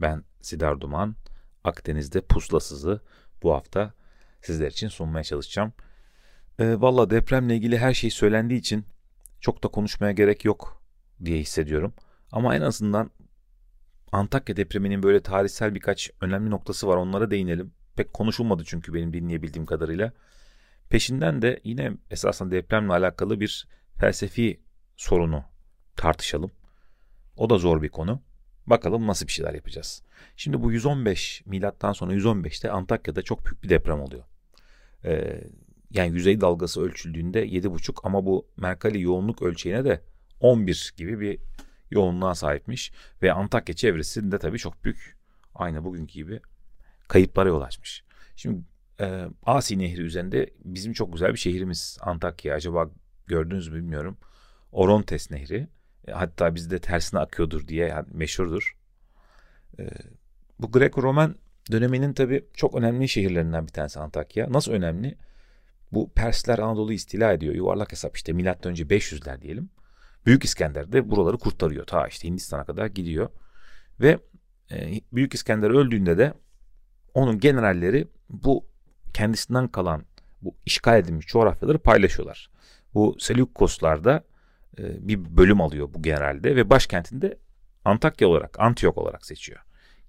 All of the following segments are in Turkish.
Ben Sidar Duman. Akdeniz'de puslasızı bu hafta sizler için sunmaya çalışacağım. E, Valla depremle ilgili her şey söylendiği için çok da konuşmaya gerek yok diye hissediyorum. Ama en azından Antakya depreminin böyle tarihsel birkaç önemli noktası var. Onlara değinelim. Pek konuşulmadı çünkü benim dinleyebildiğim kadarıyla. Peşinden de yine esasen depremle alakalı bir felsefi sorunu tartışalım. O da zor bir konu. Bakalım nasıl bir şeyler yapacağız. Şimdi bu 115 milattan sonra 115'te Antakya'da çok büyük bir deprem oluyor. Ee, yani yüzey dalgası ölçüldüğünde 7,5 ama bu Mercalli yoğunluk ölçeğine de 11 gibi bir yoğunluğa sahipmiş. Ve Antakya çevresinde tabii çok büyük aynı bugünkü gibi kayıplara yol açmış. Şimdi e, Asi Nehri üzerinde bizim çok güzel bir şehrimiz Antakya. Acaba gördünüz mü bilmiyorum. Orontes Nehri. E, hatta bizde tersine akıyordur diye yani meşhurdur. E, bu Greco-Roman döneminin tabii çok önemli şehirlerinden bir tanesi Antakya. Nasıl önemli? Bu Persler Anadolu'yu istila ediyor. Yuvarlak hesap işte milattan önce 500'ler diyelim. Büyük İskender de buraları kurtarıyor. Ta işte Hindistan'a kadar gidiyor. Ve e, Büyük İskender öldüğünde de onun generalleri bu kendisinden kalan bu işgal edilmiş coğrafyaları paylaşıyorlar. Bu Seleukoslar e, bir bölüm alıyor bu generalde ve başkentinde Antakya olarak, Antiyok olarak seçiyor.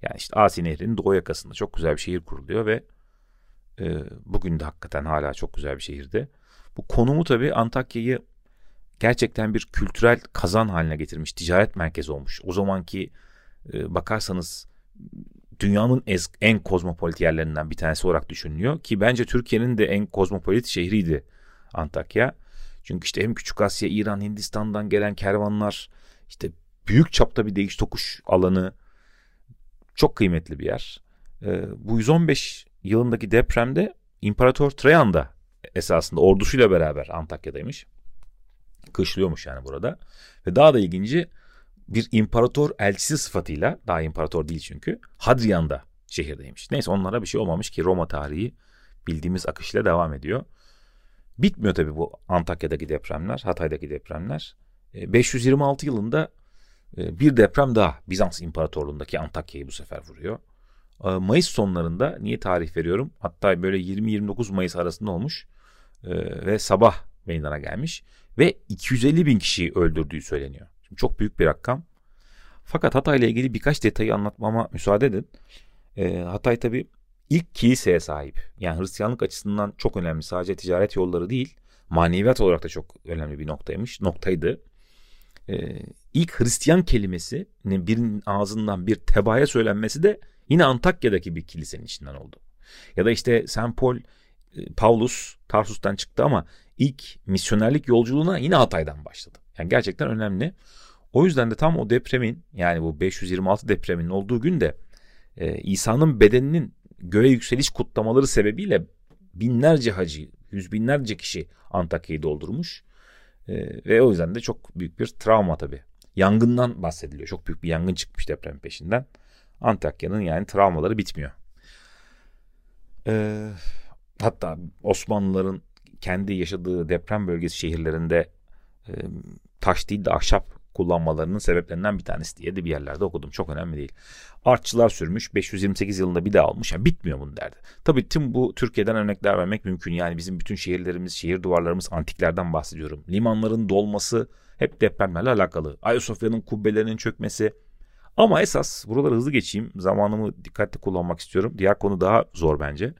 Yani işte Asi Nehri'nin doğu yakasında çok güzel bir şehir kuruluyor ve e, bugün de hakikaten hala çok güzel bir şehirde. Bu konumu tabii Antakya'yı gerçekten bir kültürel kazan haline getirmiş, ticaret merkezi olmuş. O zamanki e, bakarsanız dünyanın en kozmopolit yerlerinden bir tanesi olarak düşünülüyor ki bence Türkiye'nin de en kozmopolit şehriydi Antakya. Çünkü işte hem Küçük Asya, İran, Hindistan'dan gelen kervanlar işte büyük çapta bir değiş tokuş alanı çok kıymetli bir yer. Ee, bu 115 yılındaki depremde İmparator Trajan da esasında ordusuyla beraber Antakya'daymış. Kışlıyormuş yani burada. Ve daha da ilginci bir imparator elçisi sıfatıyla daha imparator değil çünkü Hadrian'da şehirdeymiş. Neyse onlara bir şey olmamış ki Roma tarihi bildiğimiz akışla devam ediyor. Bitmiyor tabii bu Antakya'daki depremler, Hatay'daki depremler. 526 e, yılında e, bir deprem daha Bizans İmparatorluğu'ndaki Antakya'yı bu sefer vuruyor. E, Mayıs sonlarında niye tarih veriyorum? Hatta böyle 20-29 Mayıs arasında olmuş ve sabah meydana gelmiş ve 250 bin kişiyi öldürdüğü söyleniyor. Şimdi çok büyük bir rakam. Fakat Hatay ile ilgili birkaç detayı anlatmama müsaade edin. Hatay tabi ilk kiliseye sahip. Yani Hristiyanlık açısından çok önemli. Sadece ticaret yolları değil, maneviyat olarak da çok önemli bir noktaymış. Noktaydı. E, ilk Hristiyan kelimesinin birinin ağzından bir tebaya söylenmesi de yine Antakya'daki bir kilisenin içinden oldu. Ya da işte St. Paul, e, Paulus Tarsus'tan çıktı ama ilk misyonerlik yolculuğuna yine Hatay'dan başladı. Yani gerçekten önemli. O yüzden de tam o depremin yani bu 526 depreminin olduğu günde e, İsa'nın bedeninin göğe yükseliş kutlamaları sebebiyle binlerce hacı, yüz binlerce kişi Antakya'yı doldurmuş. E, ve o yüzden de çok büyük bir travma tabii. Yangından bahsediliyor. Çok büyük bir yangın çıkmış deprem peşinden. Antakya'nın yani travmaları bitmiyor. E, hatta Osmanlıların kendi yaşadığı deprem bölgesi şehirlerinde e, taş değil de ahşap kullanmalarının sebeplerinden bir tanesi diye de bir yerlerde okudum. Çok önemli değil. Artçılar sürmüş 528 yılında bir daha almış. Yani bitmiyor bunun derdi. Tabii tüm bu Türkiye'den örnekler vermek mümkün. Yani bizim bütün şehirlerimiz, şehir duvarlarımız antiklerden bahsediyorum. Limanların dolması hep depremlerle alakalı. Ayasofya'nın kubbelerinin çökmesi. Ama esas buraları hızlı geçeyim. Zamanımı dikkatli kullanmak istiyorum. Diğer konu daha zor bence.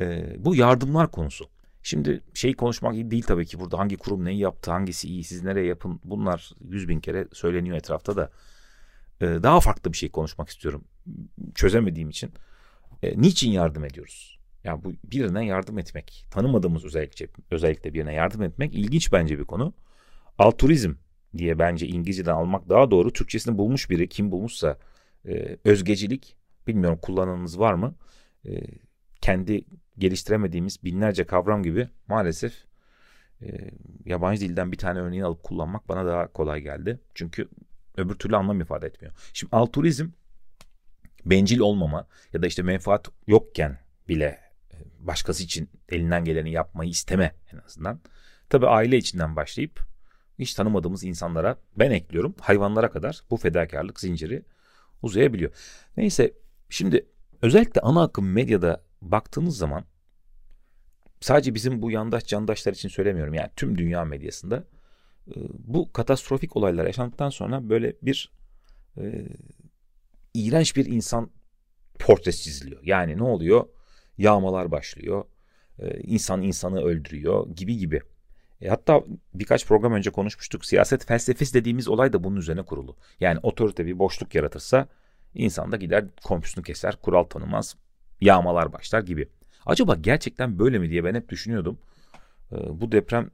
Ee, bu yardımlar konusu. Şimdi şey konuşmak iyi değil tabii ki burada hangi kurum neyi yaptı, hangisi iyi, siz nereye yapın bunlar yüz bin kere söyleniyor etrafta da. Ee, daha farklı bir şey konuşmak istiyorum çözemediğim için. Ee, niçin yardım ediyoruz? Ya yani bu birine yardım etmek, tanımadığımız özellikle, özellikle birine yardım etmek ilginç bence bir konu. Altruizm diye bence İngilizceden almak daha doğru. Türkçesini bulmuş biri kim bulmuşsa e, özgecilik bilmiyorum kullananınız var mı? E, kendi geliştiremediğimiz binlerce kavram gibi maalesef e, yabancı dilden bir tane örneği alıp kullanmak bana daha kolay geldi. Çünkü öbür türlü anlam ifade etmiyor. Şimdi altruizm bencil olmama ya da işte menfaat yokken bile e, başkası için elinden geleni yapmayı isteme en azından. Tabi aile içinden başlayıp hiç tanımadığımız insanlara ben ekliyorum hayvanlara kadar bu fedakarlık zinciri uzayabiliyor. Neyse şimdi özellikle ana akım medyada baktığınız zaman sadece bizim bu yandaş candaşlar için söylemiyorum yani tüm dünya medyasında e, bu katastrofik olaylar yaşandıktan sonra böyle bir e, iğrenç bir insan portresi çiziliyor. Yani ne oluyor? Yağmalar başlıyor. E, insan insanı öldürüyor gibi gibi. E, hatta birkaç program önce konuşmuştuk. Siyaset felsefesi dediğimiz olay da bunun üzerine kurulu. Yani otorite bir boşluk yaratırsa insan da gider komşusunu keser, kural tanımaz, yağmalar başlar gibi. Acaba gerçekten böyle mi diye ben hep düşünüyordum. E, bu deprem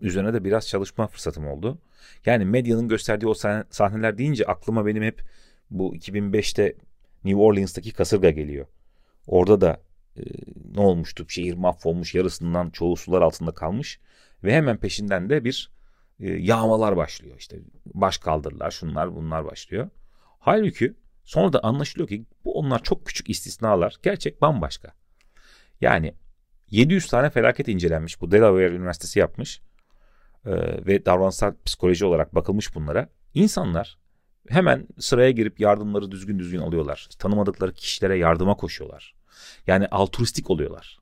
üzerine de biraz çalışma fırsatım oldu. Yani medyanın gösterdiği o sahneler deyince aklıma benim hep bu 2005'te New Orleans'taki kasırga geliyor. Orada da e, ne olmuştu? Şehir mahvolmuş, yarısından çoğu sular altında kalmış ve hemen peşinden de bir e, yağmalar başlıyor. İşte baş kaldırırlar, şunlar bunlar başlıyor. Halbuki sonra da anlaşılıyor ki bu onlar çok küçük istisnalar. Gerçek bambaşka. Yani 700 tane felaket incelenmiş. Bu Delaware Üniversitesi yapmış. Ee, ve davranışsal psikoloji olarak bakılmış bunlara. İnsanlar hemen sıraya girip yardımları düzgün düzgün alıyorlar. Tanımadıkları kişilere yardıma koşuyorlar. Yani altruistik oluyorlar.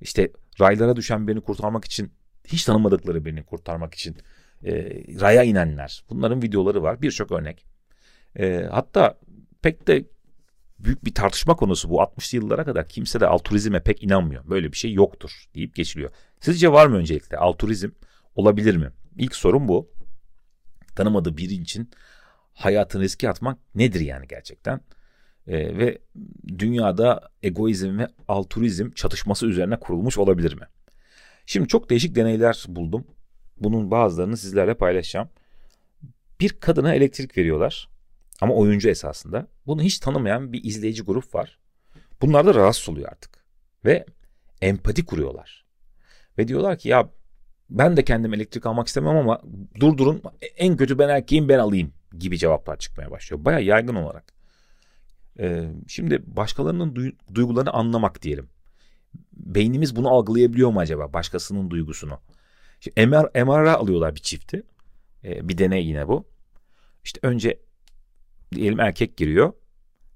İşte raylara düşen birini kurtarmak için hiç tanımadıkları birini kurtarmak için e, raya inenler. Bunların videoları var. Birçok örnek. E, hatta pek de büyük bir tartışma konusu bu 60'lı yıllara kadar kimse de altruizme pek inanmıyor. Böyle bir şey yoktur deyip geçiliyor. Sizce var mı öncelikle altruizm olabilir mi? İlk sorun bu. Tanımadığı biri için hayatını riske atmak nedir yani gerçekten? Ee, ve dünyada egoizm ve altruizm çatışması üzerine kurulmuş olabilir mi? Şimdi çok değişik deneyler buldum. Bunun bazılarını sizlerle paylaşacağım. Bir kadına elektrik veriyorlar ama oyuncu esasında. Bunu hiç tanımayan bir izleyici grup var. Bunlar da rahatsız oluyor artık. Ve empati kuruyorlar. Ve diyorlar ki ya ben de kendim elektrik almak istemem ama durdurun en kötü ben erkeğim ben alayım gibi cevaplar çıkmaya başlıyor. Baya yaygın olarak. Ee, şimdi başkalarının duygularını anlamak diyelim. Beynimiz bunu algılayabiliyor mu acaba başkasının duygusunu? Şimdi MR, MR'a alıyorlar bir çifti. Ee, bir deney yine bu. İşte önce diyelim erkek giriyor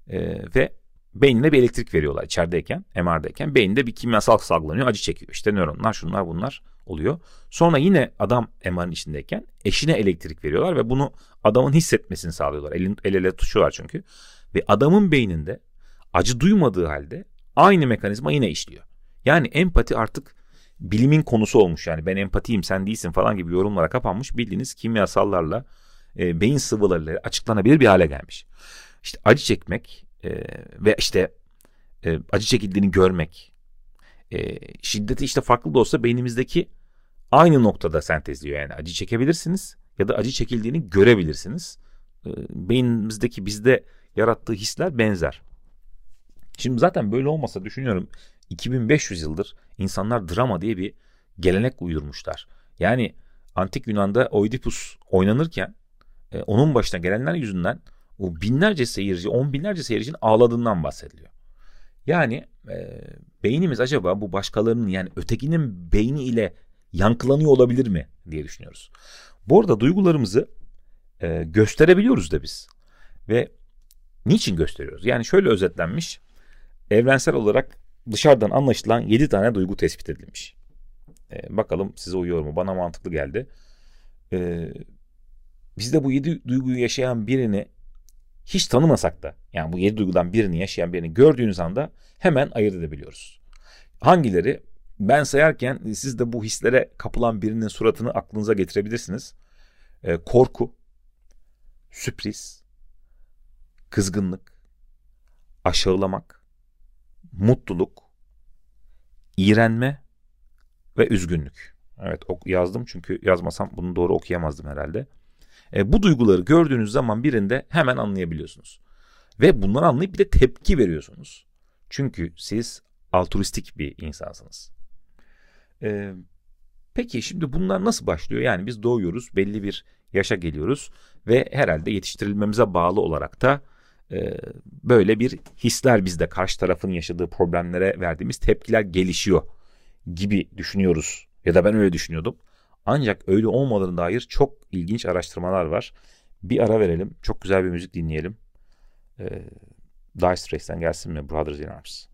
e, ve beynine bir elektrik veriyorlar içerideyken, MR'dayken. Beyinde bir kimyasal salgılanıyor, acı çekiyor. İşte nöronlar, şunlar bunlar oluyor. Sonra yine adam MR'ın içindeyken eşine elektrik veriyorlar ve bunu adamın hissetmesini sağlıyorlar. El, el ele tutuşuyorlar çünkü. Ve adamın beyninde acı duymadığı halde aynı mekanizma yine işliyor. Yani empati artık bilimin konusu olmuş yani ben empatiyim sen değilsin falan gibi yorumlara kapanmış bildiğiniz kimyasallarla e, beyin sıvılarıyla açıklanabilir bir hale gelmiş. İşte acı çekmek e, ve işte e, acı çekildiğini görmek e, şiddeti işte farklı da olsa beynimizdeki aynı noktada sentezliyor yani acı çekebilirsiniz ya da acı çekildiğini görebilirsiniz. E, beynimizdeki bizde yarattığı hisler benzer. Şimdi zaten böyle olmasa düşünüyorum 2500 yıldır insanlar drama diye bir gelenek uydurmuşlar. Yani antik Yunan'da Oidipus oynanırken e, onun başına gelenler yüzünden o binlerce seyirci, on binlerce seyircinin ağladığından bahsediliyor. Yani e, beynimiz acaba bu başkalarının yani ötekinin beyni ile yankılanıyor olabilir mi diye düşünüyoruz. Bu arada duygularımızı e, gösterebiliyoruz da biz. Ve niçin gösteriyoruz? Yani şöyle özetlenmiş. Evrensel olarak dışarıdan anlaşılan 7 tane duygu tespit edilmiş. E, bakalım size uyuyor mu? Bana mantıklı geldi. E, bizde bu 7 duyguyu yaşayan birini hiç tanımasak da yani bu 7 duygudan birini yaşayan birini gördüğünüz anda hemen ayırt edebiliyoruz. Hangileri? Ben sayarken siz de bu hislere kapılan birinin suratını aklınıza getirebilirsiniz. E, korku, sürpriz, kızgınlık, aşağılamak, mutluluk, iğrenme ve üzgünlük. Evet yazdım çünkü yazmasam bunu doğru okuyamazdım herhalde. E, bu duyguları gördüğünüz zaman birinde hemen anlayabiliyorsunuz. Ve bunları anlayıp bir de tepki veriyorsunuz. Çünkü siz altruistik bir insansınız. Ee, peki şimdi bunlar nasıl başlıyor? Yani biz doğuyoruz, belli bir yaşa geliyoruz ve herhalde yetiştirilmemize bağlı olarak da e, böyle bir hisler bizde karşı tarafın yaşadığı problemlere verdiğimiz tepkiler gelişiyor gibi düşünüyoruz. Ya da ben öyle düşünüyordum. Ancak öyle olmadığına dair çok ilginç araştırmalar var. Bir ara verelim. Çok güzel bir müzik dinleyelim. Ee, Dire Straits'ten gelsin mi Brothers in Arms?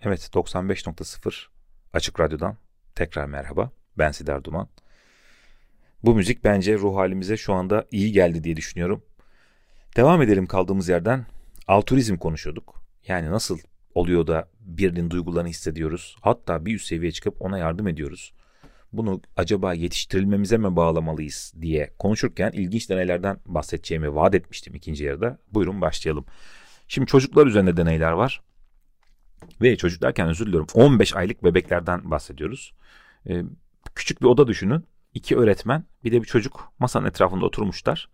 Evet 95.0 Açık Radyo'dan tekrar merhaba. Ben Sidar Duman. Bu müzik bence ruh halimize şu anda iyi geldi diye düşünüyorum. Devam edelim kaldığımız yerden. Altruizm konuşuyorduk. Yani nasıl oluyor da birinin duygularını hissediyoruz. Hatta bir üst seviyeye çıkıp ona yardım ediyoruz. Bunu acaba yetiştirilmemize mi bağlamalıyız diye konuşurken ilginç deneylerden bahsedeceğimi vaat etmiştim ikinci yarıda. Buyurun başlayalım. Şimdi çocuklar üzerinde deneyler var. Ve çocuk derken özür diliyorum 15 aylık bebeklerden bahsediyoruz. Ee, küçük bir oda düşünün. İki öğretmen bir de bir çocuk masanın etrafında oturmuşlar.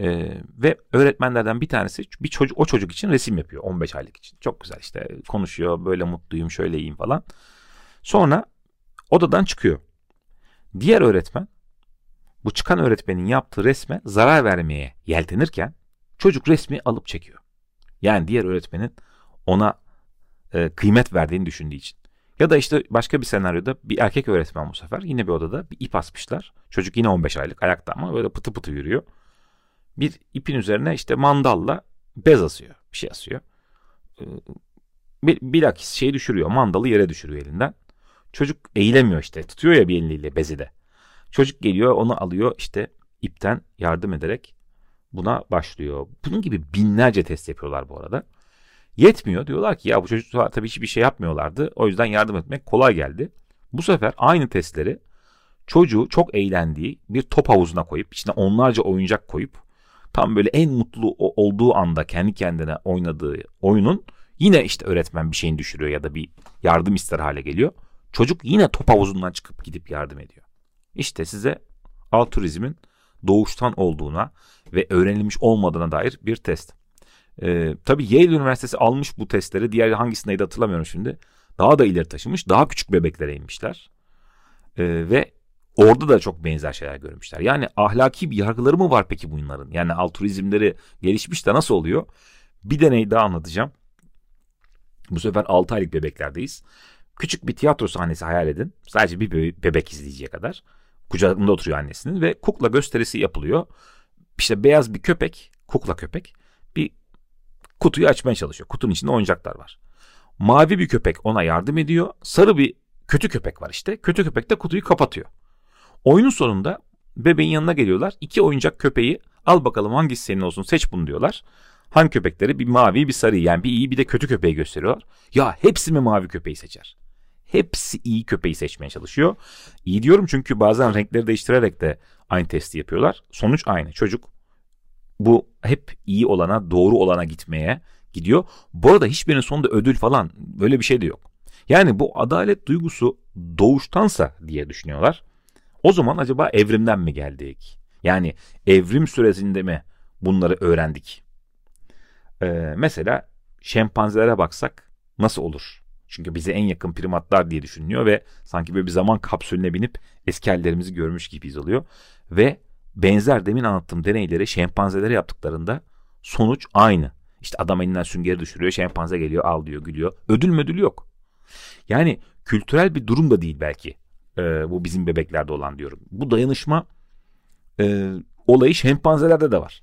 Ee, ve öğretmenlerden bir tanesi bir çocuk o çocuk için resim yapıyor 15 aylık için. Çok güzel işte konuşuyor böyle mutluyum şöyle iyiyim falan. Sonra odadan çıkıyor. Diğer öğretmen bu çıkan öğretmenin yaptığı resme zarar vermeye yeltenirken çocuk resmi alıp çekiyor. Yani diğer öğretmenin ona e, kıymet verdiğini düşündüğü için. Ya da işte başka bir senaryoda bir erkek öğretmen bu sefer yine bir odada bir ip asmışlar. Çocuk yine 15 aylık ayakta ama böyle pıtı pıtı yürüyor. Bir ipin üzerine işte mandalla bez asıyor. Bir şey asıyor. Ee, bir, bilakis şeyi düşürüyor. Mandalı yere düşürüyor elinden. Çocuk eğilemiyor işte. Tutuyor ya bir eliyle bezi de. Çocuk geliyor onu alıyor işte ipten yardım ederek buna başlıyor. Bunun gibi binlerce test yapıyorlar bu arada. Yetmiyor. Diyorlar ki ya bu çocuklar tabii hiçbir şey yapmıyorlardı. O yüzden yardım etmek kolay geldi. Bu sefer aynı testleri çocuğu çok eğlendiği bir top havuzuna koyup içine onlarca oyuncak koyup tam böyle en mutlu olduğu anda kendi kendine oynadığı oyunun yine işte öğretmen bir şeyin düşürüyor ya da bir yardım ister hale geliyor. Çocuk yine top havuzundan çıkıp gidip yardım ediyor. İşte size altruizmin doğuştan olduğuna ve öğrenilmiş olmadığına dair bir test. Ee, tabii Yale Üniversitesi almış bu testleri. Diğer hangisindeydi hatırlamıyorum şimdi. Daha da ileri taşımış. Daha küçük bebeklere inmişler. Ee, ve orada da çok benzer şeyler görmüşler. Yani ahlaki bir yargıları mı var peki bunların? Yani altruizmleri gelişmiş de nasıl oluyor? Bir deney daha anlatacağım. Bu sefer 6 aylık bebeklerdeyiz. Küçük bir tiyatro sahnesi hayal edin. Sadece bir bebek izleyeceği kadar. Kucağında oturuyor annesinin ve kukla gösterisi yapılıyor. İşte beyaz bir köpek, kukla köpek bir kutuyu açmaya çalışıyor. Kutunun içinde oyuncaklar var. Mavi bir köpek ona yardım ediyor. Sarı bir kötü köpek var işte. Kötü köpek de kutuyu kapatıyor. Oyunun sonunda bebeğin yanına geliyorlar. İki oyuncak köpeği al bakalım hangisi senin olsun seç bunu diyorlar. Hangi köpekleri bir mavi bir sarı yani bir iyi bir de kötü köpeği gösteriyorlar. Ya hepsi mi mavi köpeği seçer? Hepsi iyi köpeği seçmeye çalışıyor. İyi diyorum çünkü bazen renkleri değiştirerek de aynı testi yapıyorlar. Sonuç aynı. Çocuk bu hep iyi olana, doğru olana gitmeye gidiyor. Bu arada hiçbirinin sonunda ödül falan böyle bir şey de yok. Yani bu adalet duygusu doğuştansa diye düşünüyorlar. O zaman acaba evrimden mi geldik? Yani evrim süresinde mi bunları öğrendik? Ee, mesela şempanzelere baksak nasıl olur? Çünkü bize en yakın primatlar diye düşünülüyor ve sanki böyle bir zaman kapsülüne binip eski hallerimizi görmüş gibiyiz oluyor. Ve benzer demin anlattığım deneyleri şempanzelere yaptıklarında sonuç aynı. İşte adam elinden süngeri düşürüyor, şempanze geliyor, al diyor, gülüyor. Ödül müdül yok. Yani kültürel bir durum da değil belki. Ee, bu bizim bebeklerde olan diyorum. Bu dayanışma e, olayı şempanzelerde de var.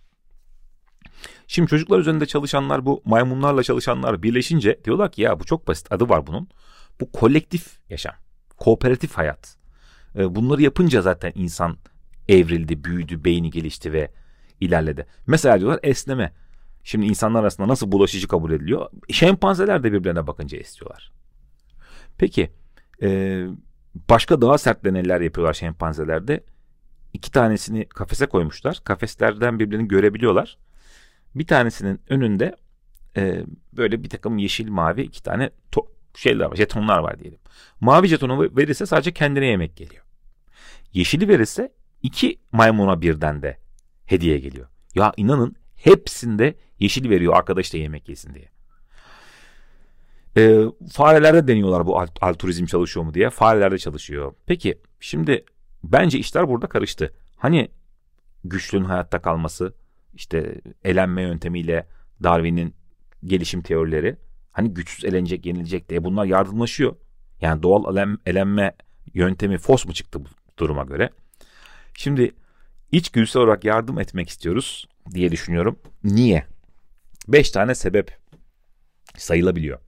Şimdi çocuklar üzerinde çalışanlar bu maymunlarla çalışanlar birleşince diyorlar ki ya bu çok basit adı var bunun. Bu kolektif yaşam, kooperatif hayat. Ee, bunları yapınca zaten insan evrildi, büyüdü, beyni gelişti ve ilerledi. Mesela diyorlar esneme. Şimdi insanlar arasında nasıl bulaşıcı kabul ediliyor? Şempanzeler de birbirlerine bakınca istiyorlar. Peki e, başka daha sert deneyler yapıyorlar şempanzelerde. İki tanesini kafese koymuşlar. Kafeslerden birbirini görebiliyorlar. Bir tanesinin önünde e, böyle bir takım yeşil mavi iki tane to- şeyler var, jetonlar var diyelim. Mavi jetonu verirse sadece kendine yemek geliyor. Yeşili verirse iki maymuna birden de hediye geliyor. Ya inanın Hepsinde yeşil veriyor arkadaş da yemek yesin diye. E, farelerde deniyorlar bu alt, altruizm çalışıyor mu diye. Farelerde çalışıyor. Peki şimdi bence işler burada karıştı. Hani güçlünün hayatta kalması, işte elenme yöntemiyle Darwin'in gelişim teorileri. Hani güçsüz elenecek, yenilecek diye bunlar yardımlaşıyor. Yani doğal elen, elenme yöntemi fos mu çıktı bu duruma göre? Şimdi içgüdüsel olarak yardım etmek istiyoruz diye düşünüyorum. Niye? Beş tane sebep sayılabiliyor.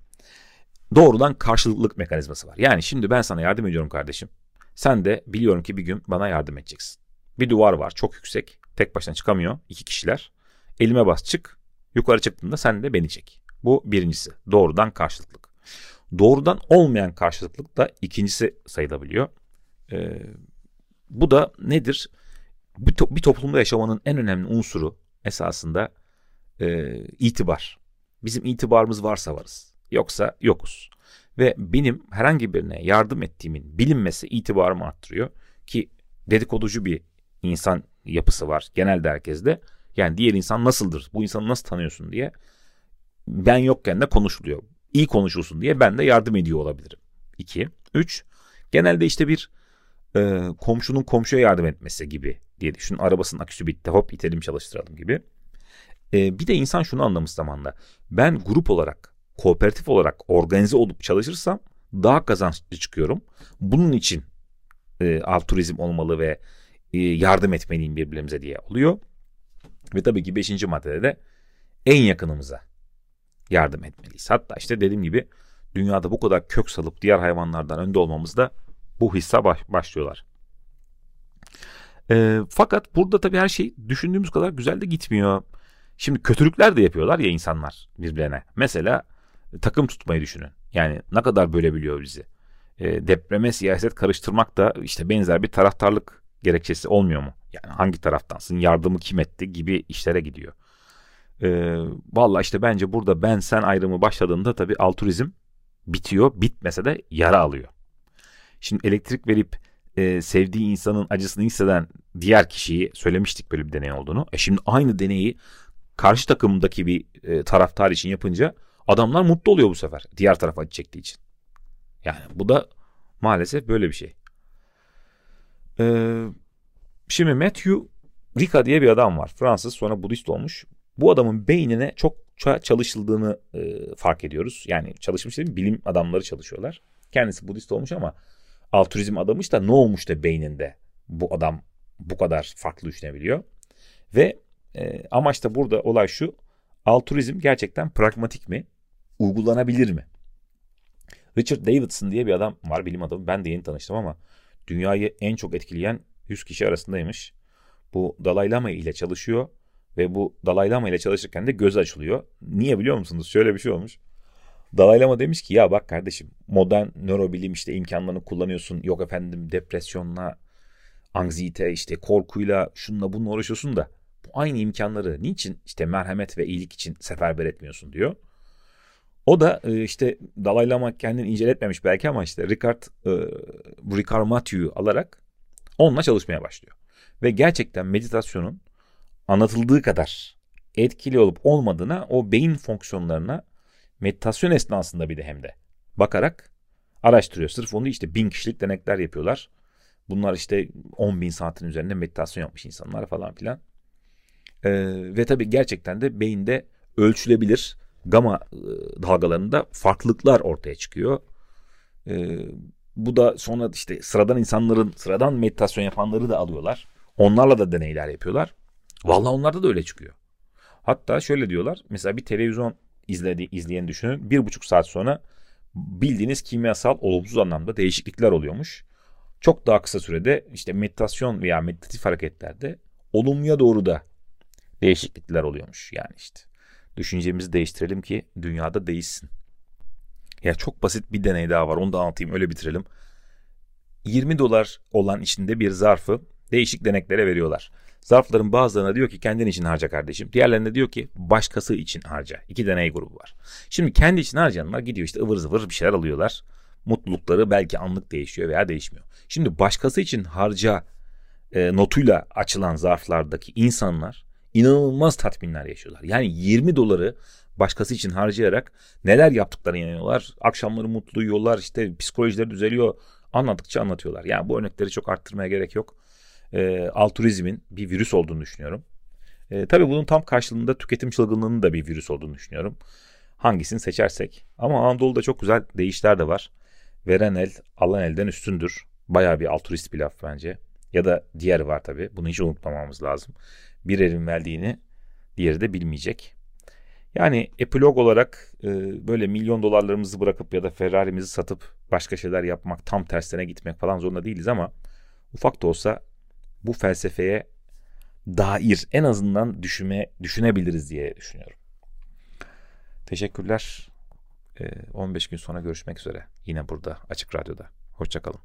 Doğrudan karşılıklılık mekanizması var. Yani şimdi ben sana yardım ediyorum kardeşim. Sen de biliyorum ki bir gün bana yardım edeceksin. Bir duvar var çok yüksek. Tek başına çıkamıyor iki kişiler. Elime bas çık. Yukarı çıktığında sen de beni çek. Bu birincisi. Doğrudan karşılıklık. Doğrudan olmayan karşılıklık da ikincisi sayılabiliyor. Ee, bu da nedir? Bir, to- bir toplumda yaşamanın en önemli unsuru esasında e, itibar. Bizim itibarımız varsa varız. Yoksa yokuz. Ve benim herhangi birine yardım ettiğimin bilinmesi itibarımı arttırıyor. Ki dedikoducu bir insan yapısı var genelde herkeste. Yani diğer insan nasıldır? Bu insanı nasıl tanıyorsun diye ben yokken de konuşuluyor. İyi konuşulsun diye ben de yardım ediyor olabilirim. 2. 3. Genelde işte bir e, komşunun komşuya yardım etmesi gibi diye düşün. Arabasının aküsü bitti hop itelim çalıştıralım gibi. E, bir de insan şunu anlamış zamanla. Ben grup olarak, kooperatif olarak organize olup çalışırsam daha kazançlı çıkıyorum. Bunun için e, altruizm olmalı ve e, yardım etmeliyim birbirimize diye oluyor. Ve tabii ki beşinci maddede de en yakınımıza yardım etmeliyiz. Hatta işte dediğim gibi dünyada bu kadar kök salıp diğer hayvanlardan önde olmamızda bu hissa baş, başlıyorlar. E, fakat burada tabii her şey düşündüğümüz kadar güzel de gitmiyor. Şimdi kötülükler de yapıyorlar ya insanlar birbirine. Mesela takım tutmayı düşünün. Yani ne kadar bölebiliyor bizi. E, depreme siyaset karıştırmak da işte benzer bir taraftarlık gerekçesi olmuyor mu? Yani hangi taraftansın, yardımı kim etti gibi işlere gidiyor. E, Valla işte bence burada ben sen ayrımı başladığında tabii altruizm bitiyor. Bitmese de yara alıyor. Şimdi elektrik verip e, sevdiği insanın acısını hisseden diğer kişiyi söylemiştik böyle bir deney olduğunu. E şimdi aynı deneyi karşı takımdaki bir e, taraftar için yapınca adamlar mutlu oluyor bu sefer. Diğer taraf acı çektiği için. Yani bu da maalesef böyle bir şey. Ee, şimdi Matthew Ricard diye bir adam var. Fransız sonra Budist olmuş. Bu adamın beynine çok çalışıldığını e, fark ediyoruz. Yani çalışmış değil bilim adamları çalışıyorlar. Kendisi Budist olmuş ama altruizm adamış da ne olmuş da beyninde bu adam bu kadar farklı düşünebiliyor. Ve e, amaç da burada olay şu. Altruizm gerçekten pragmatik mi? Uygulanabilir mi? Richard Davidson diye bir adam var bilim adamı. Ben de yeni tanıştım ama dünyayı en çok etkileyen 100 kişi arasındaymış. Bu Dalai Lama ile çalışıyor ve bu Dalai Lama ile çalışırken de göz açılıyor. Niye biliyor musunuz? Şöyle bir şey olmuş. Dalai Lama demiş ki ya bak kardeşim modern nörobilim işte imkanlarını kullanıyorsun. Yok efendim depresyonla, anksiyete işte korkuyla şunla bununla uğraşıyorsun da bu aynı imkanları niçin işte merhamet ve iyilik için seferber etmiyorsun diyor. O da e, işte Dalai Lama kendini inceletmemiş belki ama işte Ricard, e, Ricard Mathieu alarak onunla çalışmaya başlıyor. Ve gerçekten meditasyonun anlatıldığı kadar etkili olup olmadığına o beyin fonksiyonlarına meditasyon esnasında bir de hem de bakarak araştırıyor. Sırf onu işte bin kişilik denekler yapıyorlar. Bunlar işte 10 bin saatin üzerinde meditasyon yapmış insanlar falan filan. Ee, ve tabii gerçekten de beyinde ölçülebilir gama e, dalgalarında farklılıklar ortaya çıkıyor. Ee, bu da sonra işte sıradan insanların, sıradan meditasyon yapanları da alıyorlar. Onlarla da deneyler yapıyorlar. Vallahi onlarda da öyle çıkıyor. Hatta şöyle diyorlar. Mesela bir televizyon izledi, izleyen düşünün. Bir buçuk saat sonra bildiğiniz kimyasal olumsuz anlamda değişiklikler oluyormuş. Çok daha kısa sürede işte meditasyon veya meditatif hareketlerde olumluya doğru da değişiklikler oluyormuş. Yani işte düşüncemizi değiştirelim ki dünyada değişsin. Ya çok basit bir deney daha var. Onu da anlatayım öyle bitirelim. 20 dolar olan içinde bir zarfı değişik deneklere veriyorlar. Zarfların bazılarına diyor ki kendin için harca kardeşim. Diğerlerine diyor ki başkası için harca. İki deney grubu var. Şimdi kendi için harcayanlar gidiyor işte ıvır zıvır bir şeyler alıyorlar. Mutlulukları belki anlık değişiyor veya değişmiyor. Şimdi başkası için harca e, notuyla açılan zarflardaki insanlar inanılmaz tatminler yaşıyorlar. Yani 20 doları başkası için harcayarak neler yaptıklarını inanıyorlar. Akşamları mutlu uyuyorlar işte psikolojileri düzeliyor. Anlattıkça anlatıyorlar. Yani bu örnekleri çok arttırmaya gerek yok. E, altruizmin bir virüs olduğunu düşünüyorum. E, tabii bunun tam karşılığında tüketim çılgınlığının da bir virüs olduğunu düşünüyorum. Hangisini seçersek. Ama Anadolu'da çok güzel değişler de var. Veren el alan elden üstündür. Bayağı bir altruist bir laf bence. Ya da diğer var tabii. Bunu hiç unutmamamız lazım. Bir elin verdiğini diğeri de bilmeyecek. Yani epilog olarak e, böyle milyon dolarlarımızı bırakıp ya da Ferrari'mizi satıp başka şeyler yapmak, tam tersine gitmek falan zorunda değiliz ama ufak da olsa bu felsefeye dair en azından düşünme, düşünebiliriz diye düşünüyorum. Teşekkürler. E, 15 gün sonra görüşmek üzere. Yine burada Açık Radyo'da. Hoşçakalın.